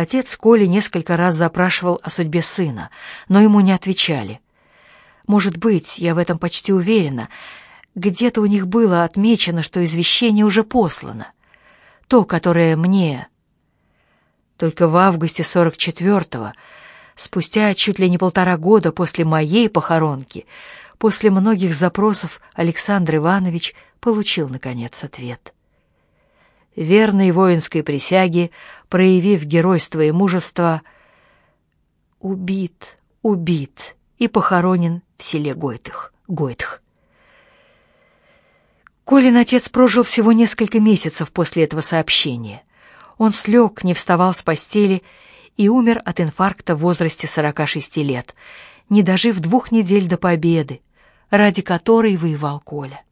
Отец Коли несколько раз запрашивал о судьбе сына, но ему не отвечали. Может быть, я в этом почти уверена, где-то у них было отмечено, что извещение уже послано. То, которое мне... Только в августе 44-го, спустя чуть ли не полтора года после моей похоронки, после многих запросов Александр Иванович получил, наконец, ответ. Верный воинской присяге, проявив геройство и мужество, убит, убит и похоронен в селе Гойтых, Гойтх. Колин отец прожил всего несколько месяцев после этого сообщения. Он слег, не вставал с постели и умер от инфаркта в возрасте 46 лет, не дожив двух недель до победы, ради которой воевал Коля.